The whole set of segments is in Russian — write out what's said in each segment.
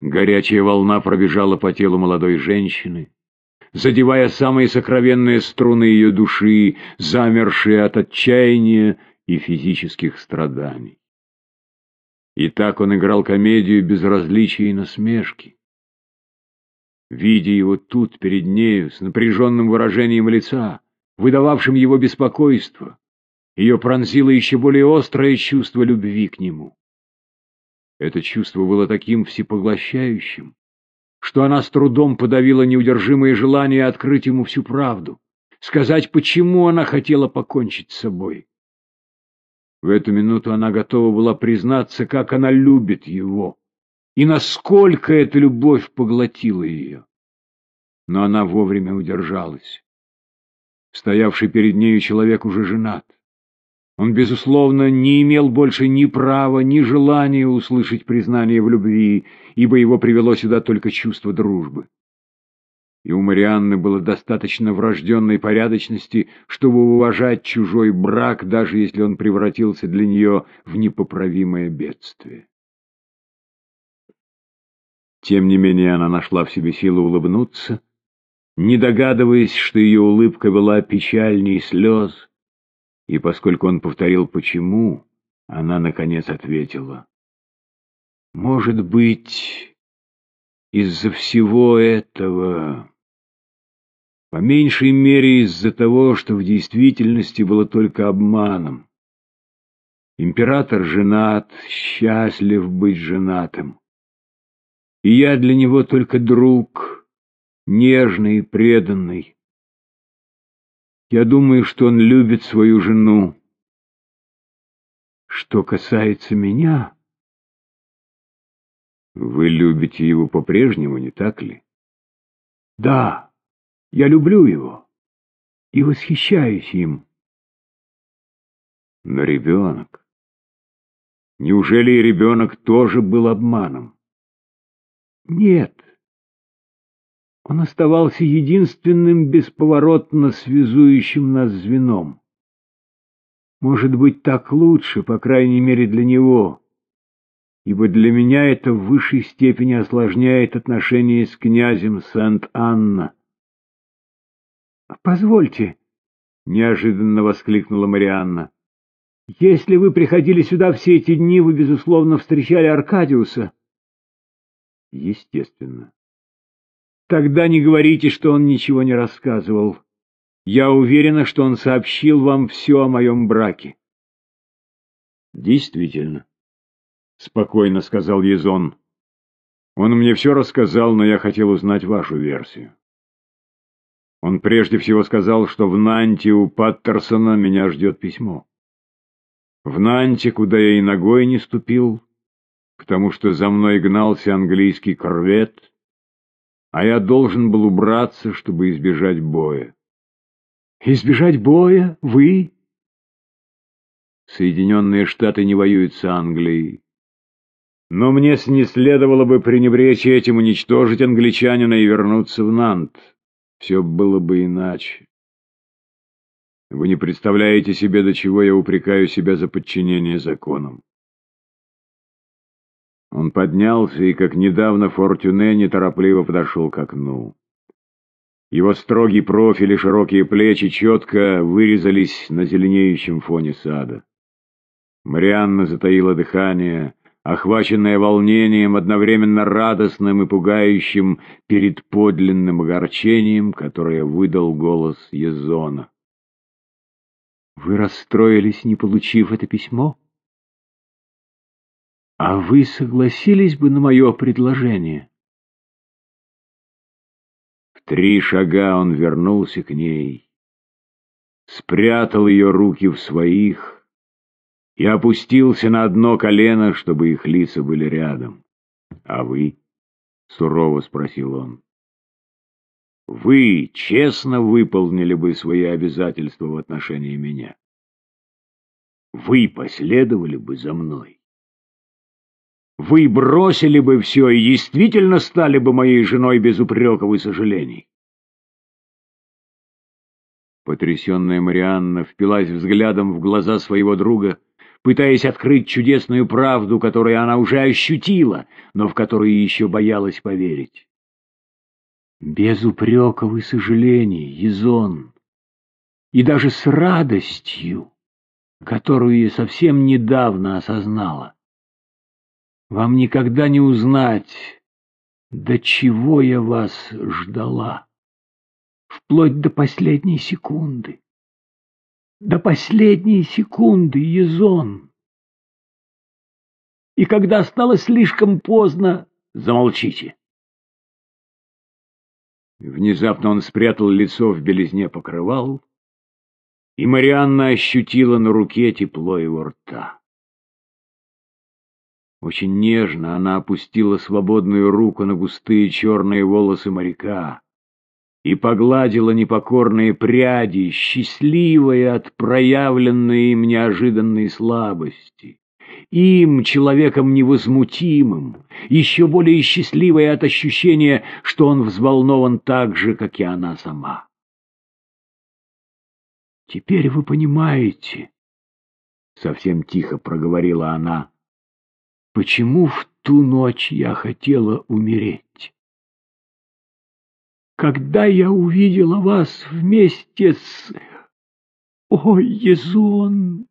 Горячая волна пробежала по телу молодой женщины, задевая самые сокровенные струны ее души, замершие от отчаяния и физических страданий. И так он играл комедию безразличия и насмешки. Видя его тут, перед нею, с напряженным выражением лица, выдававшим его беспокойство, ее пронзило еще более острое чувство любви к нему. Это чувство было таким всепоглощающим, что она с трудом подавила неудержимое желание открыть ему всю правду, сказать, почему она хотела покончить с собой. В эту минуту она готова была признаться, как она любит его, и насколько эта любовь поглотила ее. Но она вовремя удержалась. Стоявший перед нею человек уже женат. Он, безусловно, не имел больше ни права, ни желания услышать признание в любви, ибо его привело сюда только чувство дружбы и у Марианны было достаточно врожденной порядочности, чтобы уважать чужой брак, даже если он превратился для нее в непоправимое бедствие. Тем не менее она нашла в себе силы улыбнуться, не догадываясь, что ее улыбка была печальней слез, и поскольку он повторил «почему», она, наконец, ответила. «Может быть, из-за всего этого...» По меньшей мере из-за того, что в действительности было только обманом. Император женат, счастлив быть женатым. И я для него только друг, нежный и преданный. Я думаю, что он любит свою жену. Что касается меня... Вы любите его по-прежнему, не так ли? Да. Я люблю его и восхищаюсь им. Но ребенок... Неужели и ребенок тоже был обманом? Нет. Он оставался единственным бесповоротно связующим нас звеном. Может быть, так лучше, по крайней мере, для него, ибо для меня это в высшей степени осложняет отношения с князем Сент-Анна. «Позвольте», — неожиданно воскликнула Марианна. «Если вы приходили сюда все эти дни, вы, безусловно, встречали Аркадиуса». «Естественно». «Тогда не говорите, что он ничего не рассказывал. Я уверена, что он сообщил вам все о моем браке». «Действительно», — спокойно сказал Езон. «Он мне все рассказал, но я хотел узнать вашу версию». Он прежде всего сказал, что в Нанте у Паттерсона меня ждет письмо. В Нанте, куда я и ногой не ступил, потому что за мной гнался английский корвет, а я должен был убраться, чтобы избежать боя. «Избежать боя? Вы?» Соединенные Штаты не воюют с Англией. Но мне не следовало бы пренебречь этим, уничтожить англичанина и вернуться в Нант все было бы иначе. Вы не представляете себе, до чего я упрекаю себя за подчинение законам. Он поднялся и, как недавно Фортюне, неторопливо подошел к окну. Его строгий профиль и широкие плечи четко вырезались на зеленеющем фоне сада. Марианна затаила дыхание, охваченная волнением, одновременно радостным и пугающим перед подлинным огорчением, которое выдал голос Езона. «Вы расстроились, не получив это письмо? А вы согласились бы на мое предложение?» В три шага он вернулся к ней, спрятал ее руки в своих, и опустился на одно колено, чтобы их лица были рядом. — А вы? — сурово спросил он. — Вы честно выполнили бы свои обязательства в отношении меня? Вы последовали бы за мной? Вы бросили бы все и действительно стали бы моей женой без упреков и сожалений? Потрясенная Марианна впилась взглядом в глаза своего друга — пытаясь открыть чудесную правду, которую она уже ощутила, но в которую еще боялась поверить. Без упреков и сожалений, Езон, и даже с радостью, которую я совсем недавно осознала. Вам никогда не узнать, до чего я вас ждала, вплоть до последней секунды. До последней секунды, Езон. И когда стало слишком поздно, замолчите. Внезапно он спрятал лицо в белизне покрывал, и Марианна ощутила на руке тепло его рта. Очень нежно она опустила свободную руку на густые черные волосы моряка и погладила непокорные пряди, счастливая от проявленной им неожиданной слабости. Им, человеком невозмутимым, еще более счастливая от ощущения, что он взволнован так же, как и она сама. «Теперь вы понимаете», — совсем тихо проговорила она, — «почему в ту ночь я хотела умереть?» Когда я увидела вас вместе с... Ой, Езон,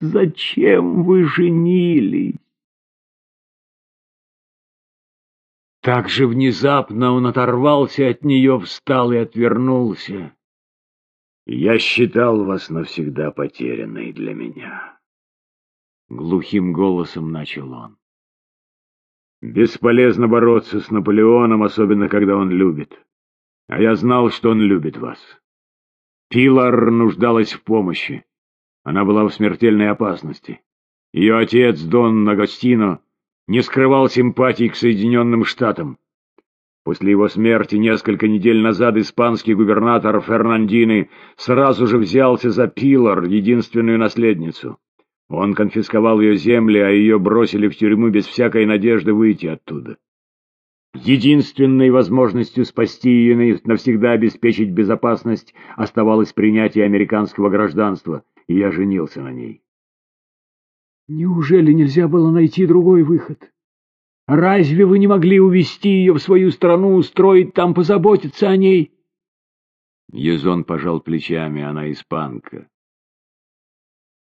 зачем вы женились? Так же внезапно он оторвался от нее, встал и отвернулся. «Я считал вас навсегда потерянной для меня», — глухим голосом начал он. «Бесполезно бороться с Наполеоном, особенно когда он любит. А я знал, что он любит вас. Пилар нуждалась в помощи. Она была в смертельной опасности. Ее отец, Дон Нагостино, не скрывал симпатий к Соединенным Штатам. После его смерти несколько недель назад испанский губернатор Фернандины сразу же взялся за Пилар, единственную наследницу. Он конфисковал ее земли, а ее бросили в тюрьму без всякой надежды выйти оттуда. Единственной возможностью спасти ее и навсегда обеспечить безопасность оставалось принятие американского гражданства, и я женился на ней. Неужели нельзя было найти другой выход? Разве вы не могли увезти ее в свою страну, устроить там, позаботиться о ней? Езон пожал плечами, она испанка.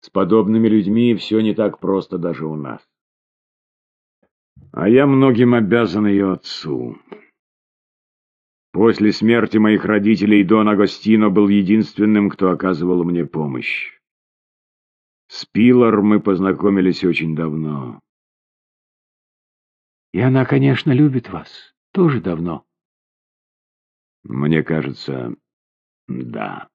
С подобными людьми все не так просто даже у нас. А я многим обязан ее отцу. После смерти моих родителей Дон Агостино был единственным, кто оказывал мне помощь. С Пилар мы познакомились очень давно. И она, конечно, любит вас. Тоже давно. Мне кажется, да.